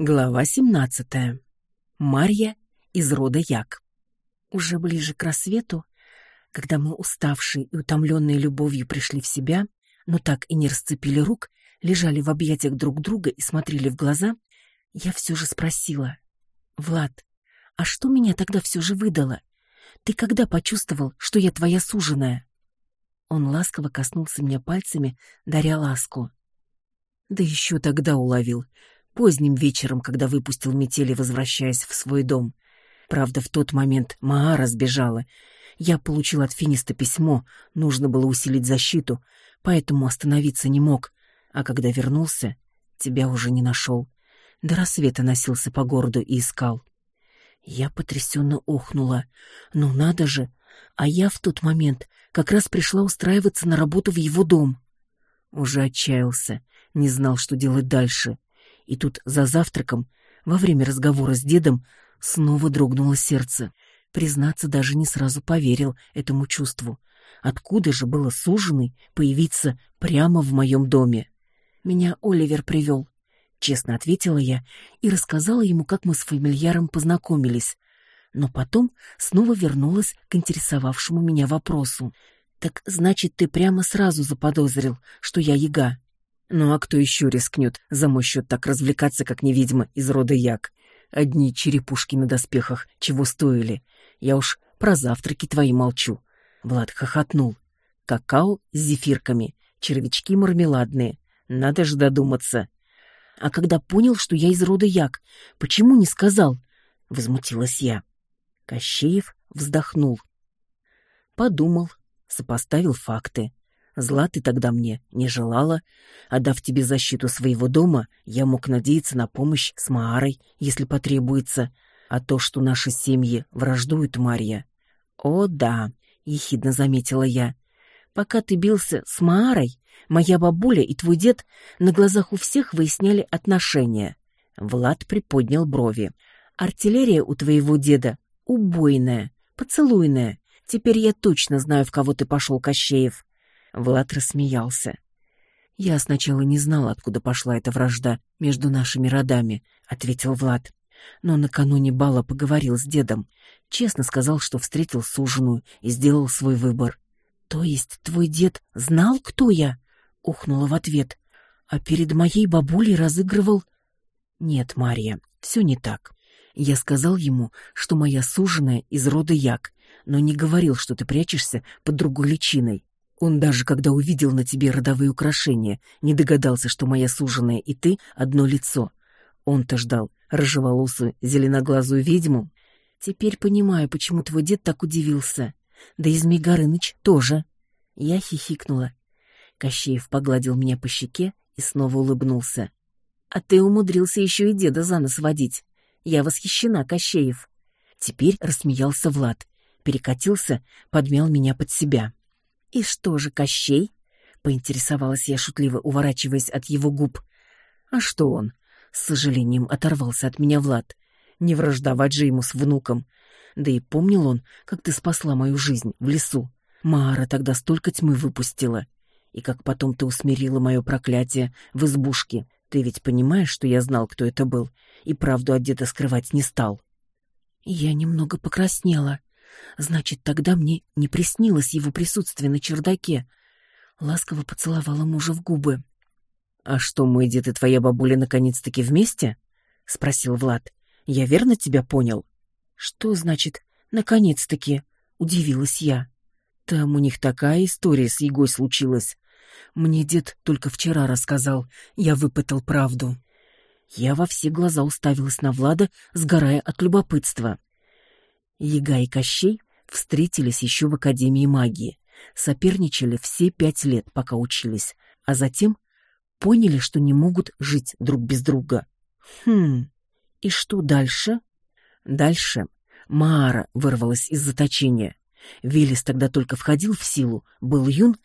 Глава 17. Марья из рода Як. Уже ближе к рассвету, когда мы, уставшие и утомленные любовью, пришли в себя, но так и не расцепили рук, лежали в объятиях друг друга и смотрели в глаза, я все же спросила. «Влад, а что меня тогда все же выдало? Ты когда почувствовал, что я твоя суженая?» Он ласково коснулся меня пальцами, даря ласку. «Да еще тогда уловил», поздним вечером, когда выпустил метели, возвращаясь в свой дом. Правда, в тот момент Маара сбежала. Я получил от Финиста письмо, нужно было усилить защиту, поэтому остановиться не мог. А когда вернулся, тебя уже не нашел. До рассвета носился по городу и искал. Я потрясенно охнула. Ну надо же! А я в тот момент как раз пришла устраиваться на работу в его дом. Уже отчаялся, не знал, что делать дальше. И тут за завтраком, во время разговора с дедом, снова дрогнуло сердце. Признаться, даже не сразу поверил этому чувству. Откуда же было суженый появиться прямо в моем доме? Меня Оливер привел. Честно ответила я и рассказала ему, как мы с фамильяром познакомились. Но потом снова вернулась к интересовавшему меня вопросу. «Так значит, ты прямо сразу заподозрил, что я яга?» Ну а кто еще рискнет за мой счет так развлекаться, как невидимо из рода Як? Одни черепушки на доспехах чего стоили. Я уж про завтраки твои молчу. Влад хохотнул. Какао с зефирками, червячки мармеладные. Надо же додуматься. А когда понял, что я из рода Як, почему не сказал? Возмутилась я. Кощеев вздохнул. Подумал, сопоставил факты. Зла ты тогда мне не желала. Отдав тебе защиту своего дома, я мог надеяться на помощь с Маарой, если потребуется. А то, что наши семьи враждуют, Марья... О, да, ехидно заметила я. Пока ты бился с Маарой, моя бабуля и твой дед на глазах у всех выясняли отношения. Влад приподнял брови. Артиллерия у твоего деда убойная, поцелуйная. Теперь я точно знаю, в кого ты пошел, Кощеев. Влад рассмеялся. «Я сначала не знал, откуда пошла эта вражда между нашими родами», — ответил Влад. «Но накануне бала поговорил с дедом. Честно сказал, что встретил суженую и сделал свой выбор». «То есть твой дед знал, кто я?» — ухнула в ответ. «А перед моей бабулей разыгрывал...» «Нет, Мария, все не так. Я сказал ему, что моя суженая из рода Як, но не говорил, что ты прячешься под другой личиной. Он даже, когда увидел на тебе родовые украшения, не догадался, что моя суженая и ты — одно лицо. Он-то ждал рыжеволосую, зеленоглазую ведьму. Теперь понимаю, почему твой дед так удивился. Да и Змей Горыныч тоже. Я хихикнула. Кощеев погладил меня по щеке и снова улыбнулся. А ты умудрился еще и деда за нос водить. Я восхищена, Кощеев. Теперь рассмеялся Влад, перекатился, подмял меня под себя. «И что же, Кощей?» — поинтересовалась я шутливо, уворачиваясь от его губ. «А что он?» — с сожалением оторвался от меня Влад. «Не враждовать же ему с внуком. Да и помнил он, как ты спасла мою жизнь в лесу. Маара тогда столько тьмы выпустила. И как потом ты усмирила мое проклятие в избушке. Ты ведь понимаешь, что я знал, кто это был, и правду от деда скрывать не стал?» Я немного покраснела. Значит, тогда мне не приснилось его присутствие на чердаке. Ласково поцеловала мужа в губы. «А что, мой дед и твоя бабуля наконец-таки вместе?» — спросил Влад. «Я верно тебя понял?» «Что значит «наконец-таки»?» — удивилась я. «Там у них такая история с Егой случилась. Мне дед только вчера рассказал, я выпытал правду». Я во все глаза уставилась на Влада, сгорая от любопытства. Яга и Кощей встретились еще в Академии магии, соперничали все пять лет, пока учились, а затем поняли, что не могут жить друг без друга. Хм, и что дальше? Дальше Маара вырвалась из заточения. Велес тогда только входил в силу, был юн,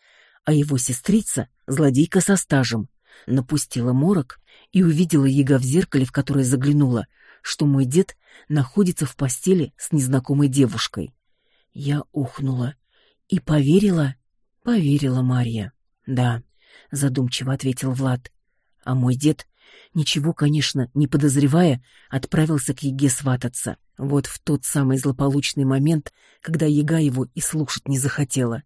а его сестрица, злодейка со стажем, напустила морок и увидела Яга в зеркале, в которое заглянула, что мой дед находится в постели с незнакомой девушкой. Я ухнула. И поверила? Поверила Марья. Да, задумчиво ответил Влад. А мой дед ничего, конечно, не подозревая, отправился к Еге свататься. Вот в тот самый злополучный момент, когда Ега его и слушать не захотела.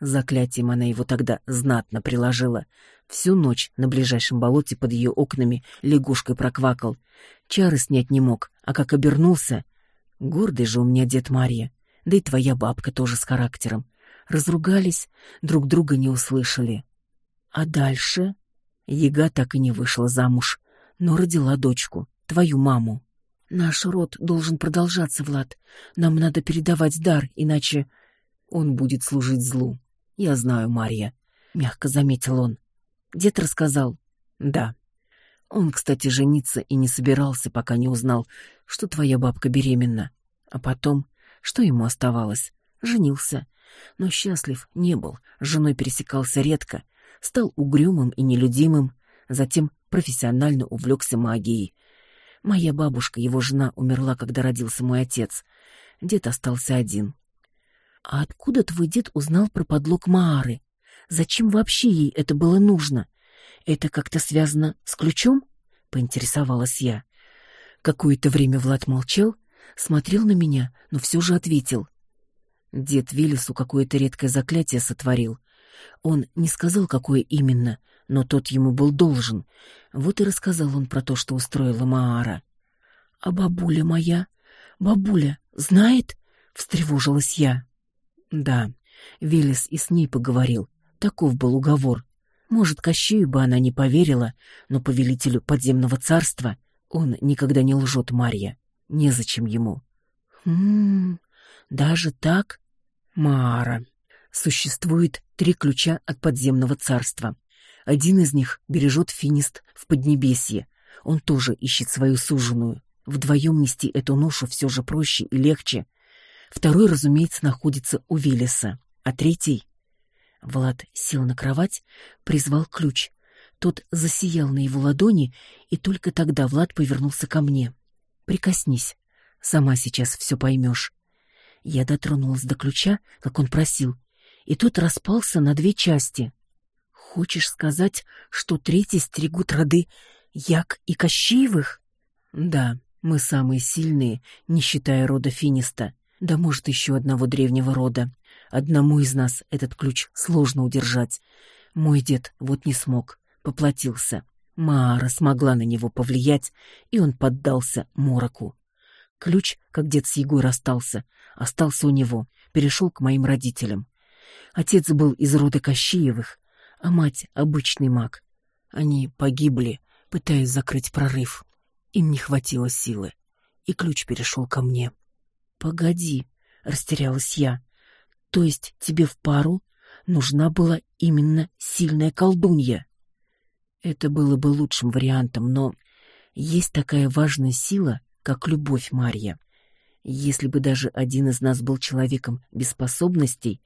Заклятием она его тогда знатно приложила. Всю ночь на ближайшем болоте под ее окнами лягушкой проквакал. Чары снять не мог, а как обернулся... Гордый же у меня дед Марья, да и твоя бабка тоже с характером. Разругались, друг друга не услышали. А дальше... Ега так и не вышла замуж, но родила дочку, твою маму. Наш род должен продолжаться, Влад. Нам надо передавать дар, иначе он будет служить злу. Я знаю, Марья, мягко заметил он. Дед рассказал. Да. Он, кстати, жениться и не собирался, пока не узнал, что твоя бабка беременна. А потом, что ему оставалось? Женился. Но счастлив не был, с женой пересекался редко, стал угрюмым и нелюдимым, затем профессионально увлекся магией. Моя бабушка, его жена, умерла, когда родился мой отец. Дед остался один. А откуда твой дед узнал про подлог Маары? Зачем вообще ей это было нужно? Это как-то связано с ключом? Поинтересовалась я. Какое-то время Влад молчал, смотрел на меня, но все же ответил. Дед Велесу какое-то редкое заклятие сотворил. Он не сказал, какое именно, но тот ему был должен. Вот и рассказал он про то, что устроила Маара. — А бабуля моя? Бабуля знает? — встревожилась я. Да, Велес и с ней поговорил. Таков был уговор. Может, Кощею бы она не поверила, но повелителю подземного царства он никогда не лжет Марья. Незачем ему. Хм, даже так? Мара. Существует три ключа от подземного царства. Один из них бережет финист в Поднебесье. Он тоже ищет свою суженую. Вдвоем нести эту ношу все же проще и легче, Второй, разумеется, находится у Велеса, а третий... Влад сел на кровать, призвал ключ. Тот засиял на его ладони, и только тогда Влад повернулся ко мне. «Прикоснись, сама сейчас все поймешь». Я дотронулась до ключа, как он просил, и тот распался на две части. «Хочешь сказать, что третий стерегут роды Як и Кощеевых?» «Да, мы самые сильные, не считая рода Финиста. Да может, еще одного древнего рода. Одному из нас этот ключ сложно удержать. Мой дед вот не смог, поплатился. Маара смогла на него повлиять, и он поддался мороку. Ключ, как дед с Егой расстался, остался у него, перешел к моим родителям. Отец был из рода Кощеевых, а мать — обычный маг. Они погибли, пытаясь закрыть прорыв. Им не хватило силы, и ключ перешел ко мне. «Погоди», — растерялась я. «То есть тебе в пару нужна была именно сильная колдунья?» Это было бы лучшим вариантом, но есть такая важная сила, как любовь Марья. Если бы даже один из нас был человеком без способностей,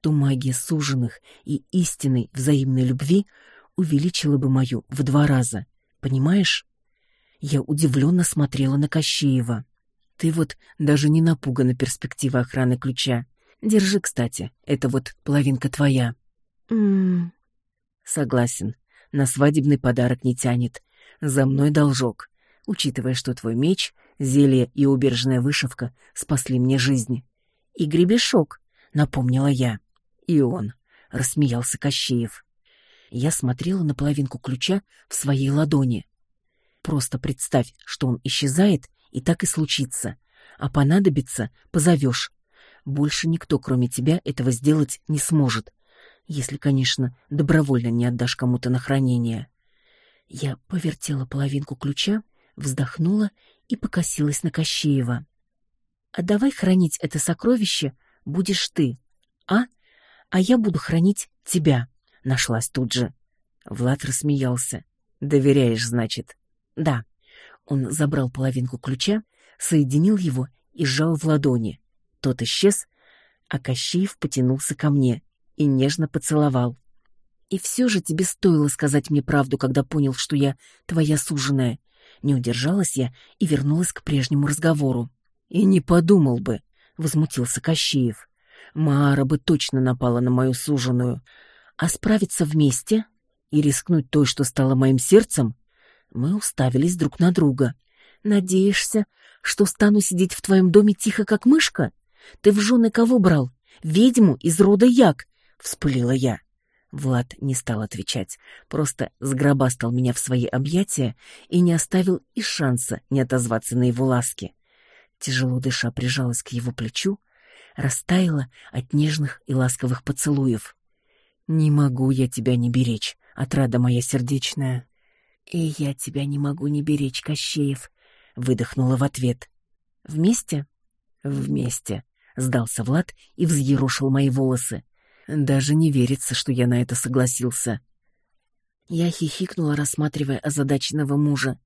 то магия суженных и истинной взаимной любви увеличила бы мою в два раза. Понимаешь? Я удивленно смотрела на Кощеева. Ты вот даже не напугана перспективой охраны ключа. Держи, кстати, это вот половинка твоя. Мм. Согласен. На свадебный подарок не тянет. За мной должок. Учитывая, что твой меч, зелье и убережная вышивка спасли мне жизнь. И гребешок, напомнила я. И он, рассмеялся Кощеев. Я смотрела на половинку ключа в своей ладони. Просто представь, что он исчезает, и так и случится. А понадобится — позовешь. Больше никто, кроме тебя, этого сделать не сможет. Если, конечно, добровольно не отдашь кому-то на хранение. Я повертела половинку ключа, вздохнула и покосилась на Кощеева. «А давай хранить это сокровище будешь ты, а? А я буду хранить тебя», — нашлась тут же. Влад рассмеялся. «Доверяешь, значит?» «Да». Он забрал половинку ключа, соединил его и сжал в ладони. Тот исчез, а Кощеев потянулся ко мне и нежно поцеловал. «И все же тебе стоило сказать мне правду, когда понял, что я твоя суженая». Не удержалась я и вернулась к прежнему разговору. «И не подумал бы», — возмутился Кощеев. «Маара бы точно напала на мою суженую. А справиться вместе и рискнуть той, что стало моим сердцем, Мы уставились друг на друга. «Надеешься, что стану сидеть в твоем доме тихо, как мышка? Ты в жены кого брал? Ведьму из рода Як!» — вспылила я. Влад не стал отвечать, просто сгробастал меня в свои объятия и не оставил и шанса не отозваться на его ласки. Тяжело дыша прижалась к его плечу, растаяла от нежных и ласковых поцелуев. «Не могу я тебя не беречь, отрада моя сердечная». «И я тебя не могу не беречь, Кощеев», — выдохнула в ответ. «Вместе?» «Вместе», — сдался Влад и взъерошил мои волосы. Даже не верится, что я на это согласился. Я хихикнула, рассматривая озадаченного мужа.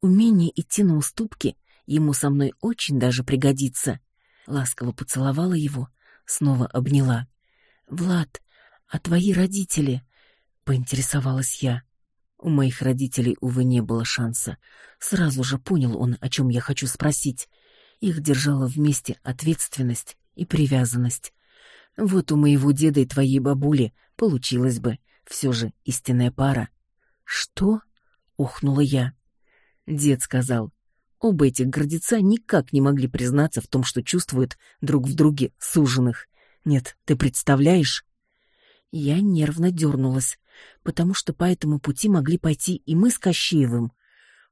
Умение идти на уступки ему со мной очень даже пригодится. Ласково поцеловала его, снова обняла. «Влад, а твои родители?» — поинтересовалась я. У моих родителей, увы, не было шанса. Сразу же понял он, о чем я хочу спросить. Их держала вместе ответственность и привязанность. Вот у моего деда и твоей бабули получилось бы все же истинная пара. Что? Ухнула я. Дед сказал. Оба этих гордеца никак не могли признаться в том, что чувствуют друг в друге суженых. Нет, ты представляешь? Я нервно дернулась, потому что по этому пути могли пойти и мы с Кощеевым.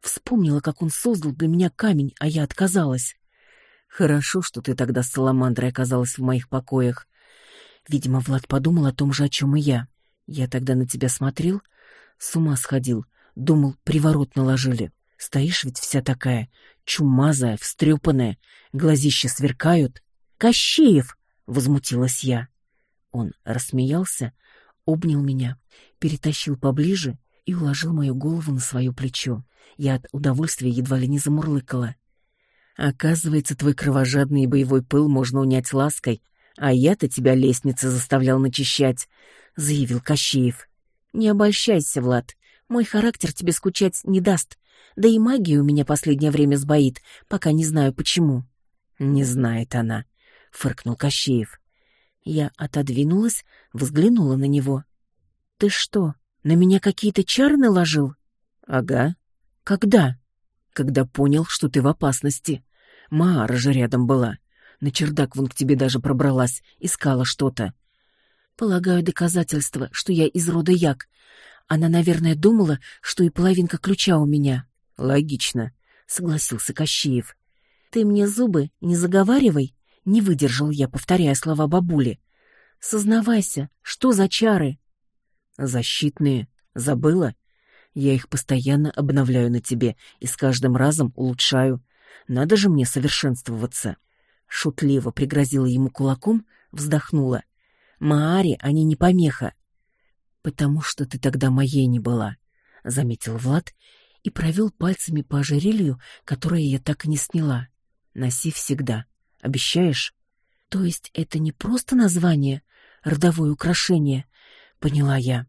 Вспомнила, как он создал для меня камень, а я отказалась. Хорошо, что ты тогда с Саламандрой оказалась в моих покоях. Видимо, Влад подумал о том же, о чем и я. Я тогда на тебя смотрел, с ума сходил, думал, приворот наложили. Стоишь ведь вся такая, чумазая, встрепанная, глазища сверкают. «Кощеев!» — возмутилась я. Он рассмеялся, обнял меня, перетащил поближе и уложил мою голову на свое плечо. Я от удовольствия едва ли не замурлыкала. Оказывается, твой кровожадный и боевой пыл можно унять лаской, а я-то тебя лестницы заставлял начищать, — заявил Кощеев. Не обольщайся, Влад, мой характер тебе скучать не даст, да и магия у меня последнее время сбоит, пока не знаю почему. Не знает она, — фыркнул Кощеев. Я отодвинулась, взглянула на него. Ты что, на меня какие-то чары наложил? Ага. Когда? Когда понял, что ты в опасности. Маара же рядом была. На чердак вон к тебе даже пробралась, искала что-то. Полагаю, доказательство, что я из рода Як. Она, наверное, думала, что и половинка ключа у меня. Логично, согласился Кощеев. Ты мне зубы не заговаривай, не выдержал я, повторяя слова бабули. Сознавайся, что за чары? Защитные. Забыла? Я их постоянно обновляю на тебе и с каждым разом улучшаю. Надо же мне совершенствоваться шутливо пригрозила ему кулаком, вздохнула. Мааре они не помеха. Потому что ты тогда моей не была, заметил Влад и провел пальцами по ожерелью, которое я так и не сняла. Носи всегда. Обещаешь? То есть это не просто название, родовое украшение, поняла я.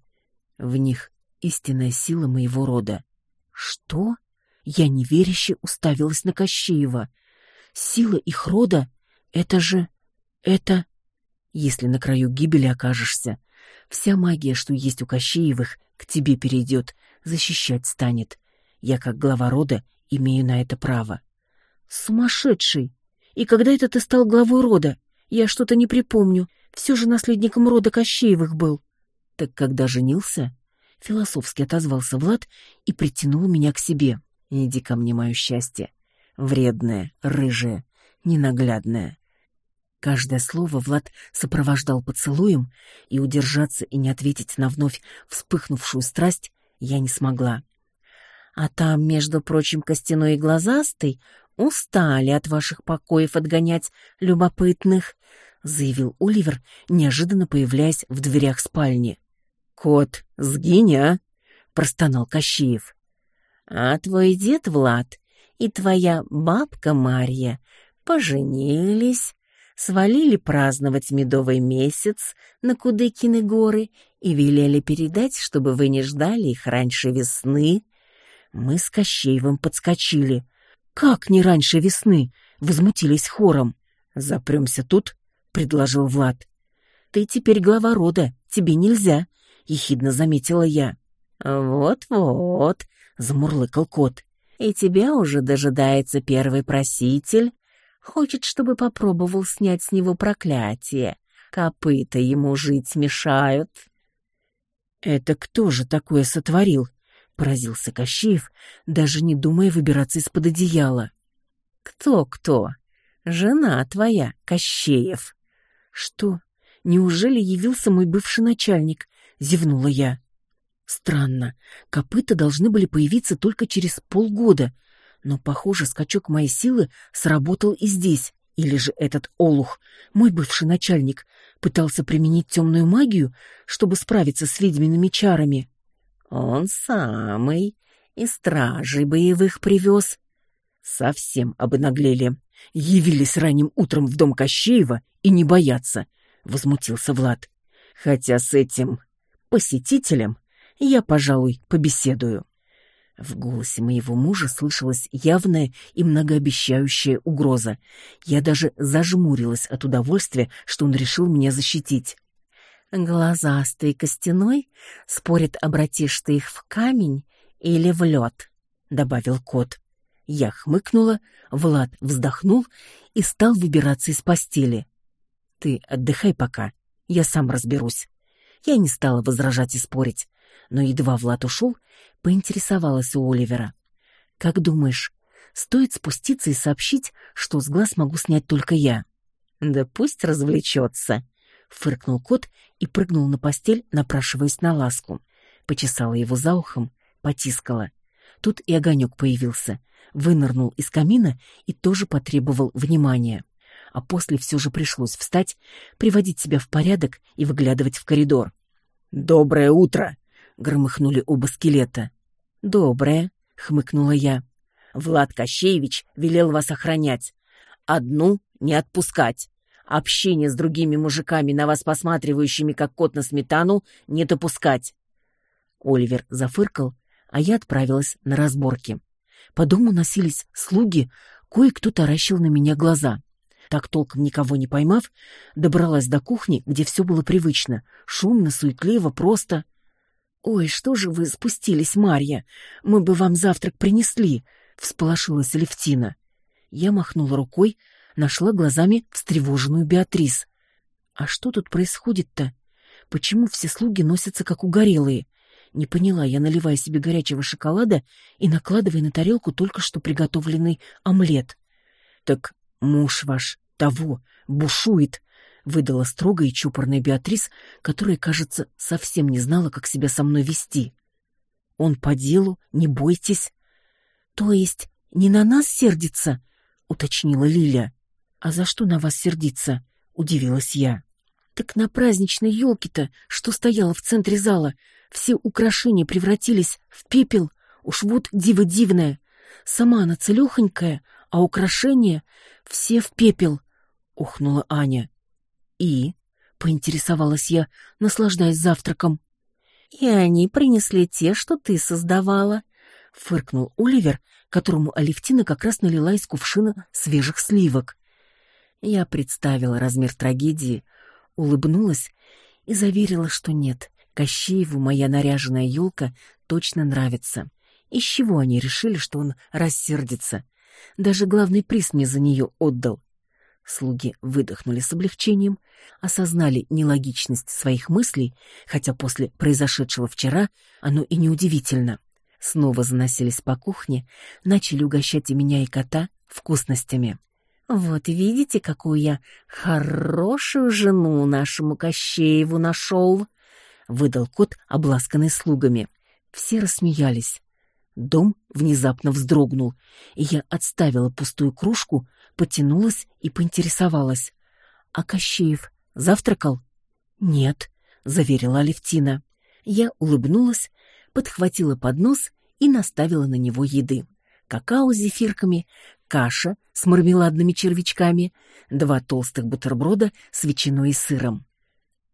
В них истинная сила моего рода. Что? Я неверяще уставилась на Кощеева. Сила их рода это же... это... Если на краю гибели окажешься, вся магия, что есть у Кощеевых, к тебе перейдет, защищать станет. Я, как глава рода, имею на это право. Сумасшедший! И когда это ты стал главой рода? Я что-то не припомню. Все же наследником рода Кощеевых был. Так когда женился? Философски отозвался Влад и притянул меня к себе. Иди ко мне, мое счастье. Вредное, рыжее, ненаглядное. Каждое слово Влад сопровождал поцелуем, и удержаться и не ответить на вновь вспыхнувшую страсть я не смогла. А там, между прочим, костяной и глазастый устали от ваших покоев отгонять любопытных, заявил Оливер, неожиданно появляясь в дверях спальни. Кот, сгинь, а! простонал Кощеев. А твой дед Влад и твоя бабка Марья поженились, свалили праздновать медовый месяц на Кудыкины горы и велели передать, чтобы вы не ждали их раньше весны. Мы с Кощеевым подскочили. «Как не раньше весны?» — возмутились хором. «Запремся тут», — предложил Влад. «Ты теперь глава рода, тебе нельзя», — ехидно заметила я. «Вот-вот», —— замурлыкал кот. «И тебя уже дожидается первый проситель. Хочет, чтобы попробовал снять с него проклятие. Копыта ему жить мешают». «Это кто же такое сотворил?» — поразился Кощеев, даже не думая выбираться из-под одеяла. «Кто-кто? Жена твоя, Кощеев». «Что? Неужели явился мой бывший начальник?» — зевнула я. Странно, копыта должны были появиться только через полгода, но, похоже, скачок моей силы сработал и здесь. Или же этот олух, мой бывший начальник, пытался применить темную магию, чтобы справиться с ведьмиными чарами. Он самый, и стражей боевых привез. Совсем обнаглели. Явились ранним утром в дом Кощеева и не боятся, — возмутился Влад. Хотя с этим посетителем я, пожалуй, побеседую. В голосе моего мужа слышалась явная и многообещающая угроза. Я даже зажмурилась от удовольствия, что он решил меня защитить. «Глазастый костяной спорит, обратишь ты их в камень или в лед», — добавил кот. Я хмыкнула, Влад вздохнул и стал выбираться из постели. «Ты отдыхай пока, я сам разберусь». Я не стала возражать и спорить, но едва Влад ушел, поинтересовалась у Оливера. «Как думаешь, стоит спуститься и сообщить, что с глаз могу снять только я?» «Да пусть развлечется», — фыркнул кот и прыгнул на постель, напрашиваясь на ласку. Почесала его за ухом, потискала. Тут и огонек появился, вынырнул из камина и тоже потребовал внимания. А после все же пришлось встать, приводить себя в порядок и выглядывать в коридор. «Доброе утро!» — громыхнули оба скелета. «Доброе», — хмыкнула я. «Влад Кощеевич велел вас охранять. Одну не отпускать. Общение с другими мужиками, на вас посматривающими, как кот на сметану, не допускать». Оливер зафыркал, а я отправилась на разборки. По дому носились слуги, кое-кто таращил на меня глаза. Так толком никого не поймав, добралась до кухни, где все было привычно. Шумно, суетливо, просто. «Ой, что же вы спустились, Марья? Мы бы вам завтрак принесли!» — всполошилась Левтина. Я махнула рукой, нашла глазами встревоженную Беатрис. «А что тут происходит-то? Почему все слуги носятся как угорелые?» Не поняла я, наливая себе горячего шоколада и накладывая на тарелку только что приготовленный омлет. «Так муж ваш того бушует!» выдала строгая и чупорная Беатрис, которая, кажется, совсем не знала, как себя со мной вести. «Он по делу, не бойтесь». «То есть не на нас сердится?» — уточнила Лиля. «А за что на вас сердиться?» — удивилась я. «Так на праздничной елке-то, что стояла в центре зала, все украшения превратились в пепел. Уж вот диво дивное. Сама она целехонькая, а украшения все в пепел», — ухнула Аня. «И?» — поинтересовалась я, наслаждаясь завтраком. «И они принесли те, что ты создавала», — фыркнул Оливер, которому Алевтина как раз налила из кувшина свежих сливок. Я представила размер трагедии, улыбнулась и заверила, что нет, Кощееву моя наряженная елка точно нравится. Из чего они решили, что он рассердится? Даже главный приз мне за нее отдал. Слуги выдохнули с облегчением, осознали нелогичность своих мыслей, хотя после произошедшего вчера оно и неудивительно. Снова заносились по кухне, начали угощать и меня, и кота вкусностями. «Вот видите, какую я хорошую жену нашему Кощееву нашел!» — выдал кот, обласканный слугами. Все рассмеялись. Дом внезапно вздрогнул, и я отставила пустую кружку, потянулась и поинтересовалась. «А Кощеев завтракал?» «Нет», — заверила Алевтина. Я улыбнулась, подхватила поднос и наставила на него еды. Какао с зефирками, каша с мармеладными червячками, два толстых бутерброда с ветчиной и сыром.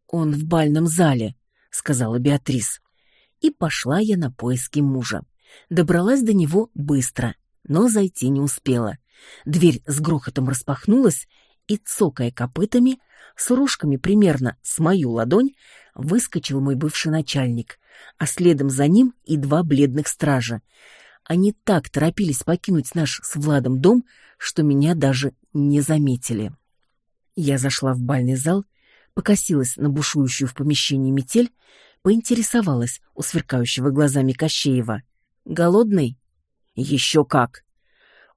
«Он в бальном зале», — сказала Беатрис. И пошла я на поиски мужа. Добралась до него быстро, но зайти не успела. Дверь с грохотом распахнулась, и, цокая копытами, с ружками примерно с мою ладонь, выскочил мой бывший начальник, а следом за ним и два бледных стража. Они так торопились покинуть наш с Владом дом, что меня даже не заметили. Я зашла в бальный зал, покосилась на бушующую в помещении метель, поинтересовалась у сверкающего глазами Кощеева. «Голодный?» «Еще как!»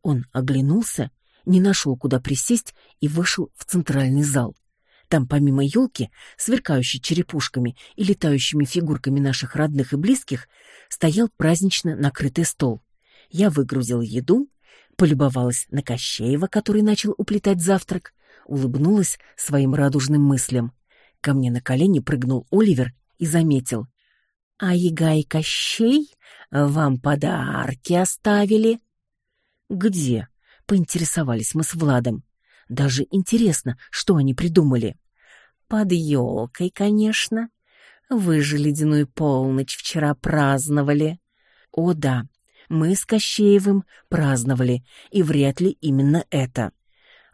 Он оглянулся, не нашел, куда присесть, и вышел в центральный зал. Там, помимо елки, сверкающей черепушками и летающими фигурками наших родных и близких, стоял празднично накрытый стол. Я выгрузила еду, полюбовалась на Кощеева, который начал уплетать завтрак, улыбнулась своим радужным мыслям. Ко мне на колени прыгнул Оливер и заметил. «А Яга и Кощей вам подарки оставили?» «Где?» — поинтересовались мы с Владом. Даже интересно, что они придумали. «Под елкой, конечно. Вы же ледяную полночь вчера праздновали». «О да, мы с Кощеевым праздновали, и вряд ли именно это».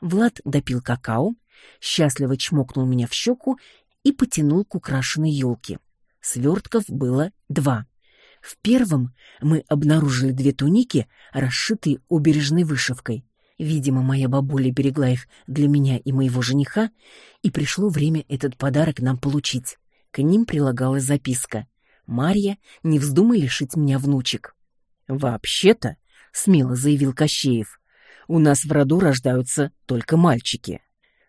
Влад допил какао, счастливо чмокнул меня в щеку и потянул к украшенной елке. Свертков было два. В первом мы обнаружили две туники, расшитые убережной вышивкой. Видимо, моя бабуля берегла их для меня и моего жениха, и пришло время этот подарок нам получить. К ним прилагалась записка. «Марья, не вздумай лишить меня внучек». «Вообще-то», — смело заявил Кощеев, — «у нас в роду рождаются только мальчики».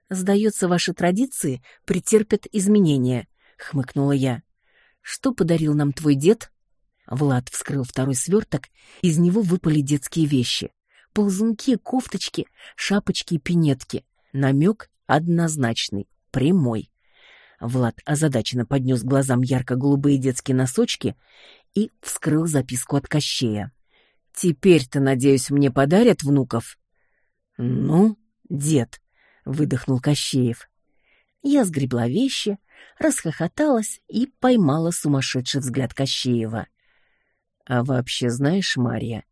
«Сдается, ваши традиции претерпят изменения», — хмыкнула я. «Что подарил нам твой дед?» Влад вскрыл второй сверток, из него выпали детские вещи. Ползунки, кофточки, шапочки и пинетки. Намек однозначный, прямой. Влад озадаченно поднес глазам ярко-голубые детские носочки и вскрыл записку от Кощея. «Теперь-то, надеюсь, мне подарят внуков?» «Ну, дед», — выдохнул Кощеев. Я сгребла вещи, расхохоталась и поймала сумасшедший взгляд Кощеева. «А вообще, знаешь, Марья,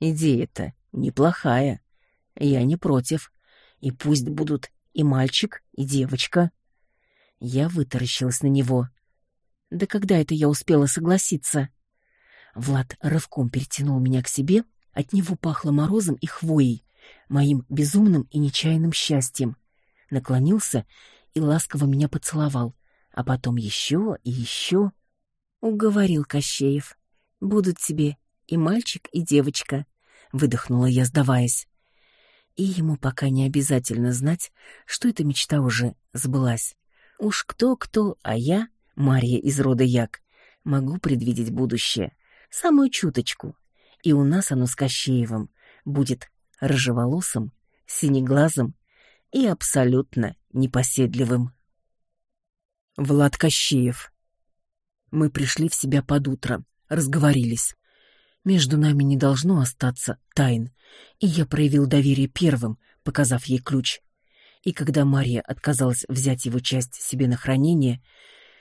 идея-то неплохая. Я не против. И пусть будут и мальчик, и девочка». Я вытаращилась на него. «Да когда это я успела согласиться?» Влад рывком перетянул меня к себе, от него пахло морозом и хвоей, моим безумным и нечаянным счастьем. Наклонился и ласково меня поцеловал, а потом еще и еще. Уговорил Кощеев. «Будут тебе и мальчик, и девочка», — выдохнула я, сдаваясь. И ему пока не обязательно знать, что эта мечта уже сбылась. Уж кто-кто, а я, Мария из рода Як, могу предвидеть будущее. Самую чуточку. И у нас оно с Кощеевым будет рыжеволосым, синеглазым и абсолютно непоседливым. Влад Кощеев. Мы пришли в себя под утро, разговорились. Между нами не должно остаться тайн, и я проявил доверие первым, показав ей ключ. И когда Мария отказалась взять его часть себе на хранение,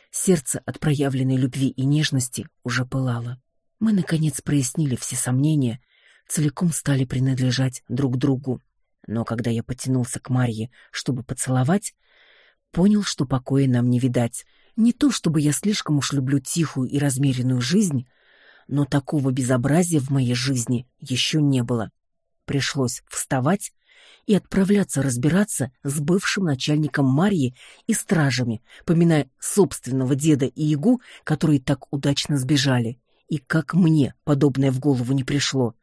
сердце от проявленной любви и нежности уже пылало. Мы, наконец, прояснили все сомнения, целиком стали принадлежать друг другу. Но когда я потянулся к Марье, чтобы поцеловать, понял, что покоя нам не видать. Не то, чтобы я слишком уж люблю тихую и размеренную жизнь, но такого безобразия в моей жизни еще не было. Пришлось вставать и отправляться разбираться с бывшим начальником Марьи и стражами, поминая собственного деда и Ягу, которые так удачно сбежали. И как мне подобное в голову не пришло.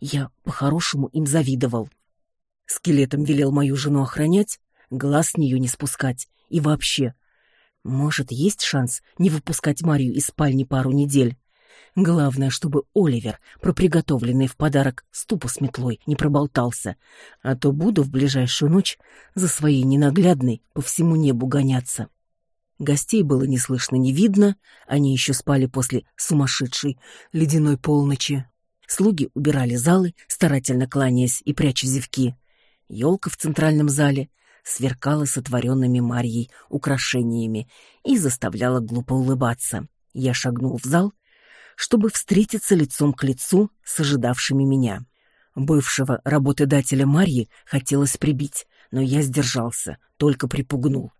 Я по-хорошему им завидовал. Скелетом велел мою жену охранять, глаз с нее не спускать. И вообще, может, есть шанс не выпускать Марию из спальни пару недель? Главное, чтобы Оливер, про приготовленный в подарок ступу с метлой, не проболтался, а то буду в ближайшую ночь за своей ненаглядной по всему небу гоняться. Гостей было не слышно, не видно, они еще спали после сумасшедшей ледяной полночи. Слуги убирали залы, старательно кланяясь и пряча зевки. Елка в центральном зале сверкала сотворенными Марьей украшениями и заставляла глупо улыбаться. Я шагнул в зал, чтобы встретиться лицом к лицу с ожидавшими меня. Бывшего работодателя Марьи хотелось прибить, но я сдержался, только припугнул.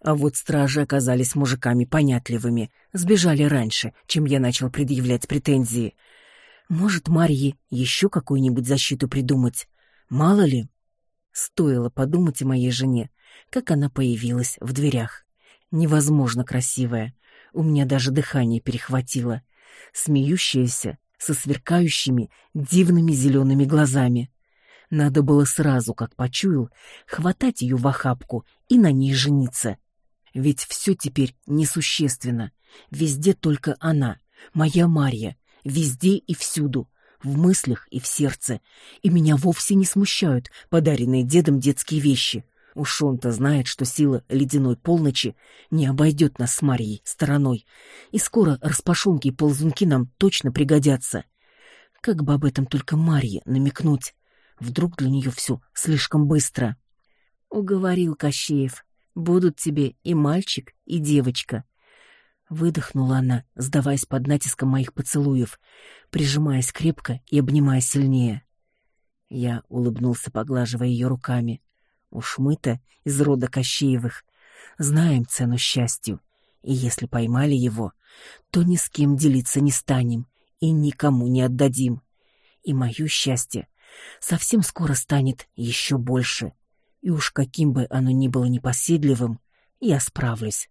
А вот стражи оказались мужиками понятливыми, сбежали раньше, чем я начал предъявлять претензии. Может, Марье еще какую-нибудь защиту придумать? Мало ли? Стоило подумать о моей жене, как она появилась в дверях. Невозможно красивая. У меня даже дыхание перехватило. Смеющаяся, со сверкающими, дивными зелеными глазами. Надо было сразу, как почуял, хватать ее в охапку и на ней жениться. Ведь все теперь несущественно. Везде только она, моя Марья, везде и всюду, в мыслях и в сердце. И меня вовсе не смущают подаренные дедом детские вещи. Уж он-то знает, что сила ледяной полночи не обойдет нас с Марьей стороной, и скоро распашонки и ползунки нам точно пригодятся. Как бы об этом только Марье намекнуть? Вдруг для нее все слишком быстро. Уговорил Кощеев. Будут тебе и мальчик, и девочка. Выдохнула она, сдаваясь под натиском моих поцелуев, прижимаясь крепко и обнимая сильнее. Я улыбнулся, поглаживая ее руками. Уж мы-то из рода Кощеевых знаем цену счастью, и если поймали его, то ни с кем делиться не станем и никому не отдадим. И мое счастье совсем скоро станет еще больше и уж каким бы оно ни было непоседливым, я справлюсь.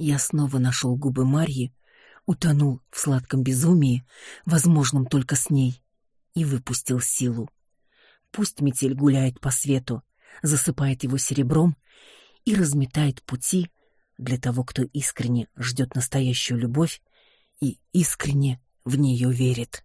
Я снова нашел губы Марьи, утонул в сладком безумии, возможном только с ней, и выпустил силу. Пусть метель гуляет по свету, засыпает его серебром и разметает пути для того, кто искренне ждет настоящую любовь и искренне в нее верит.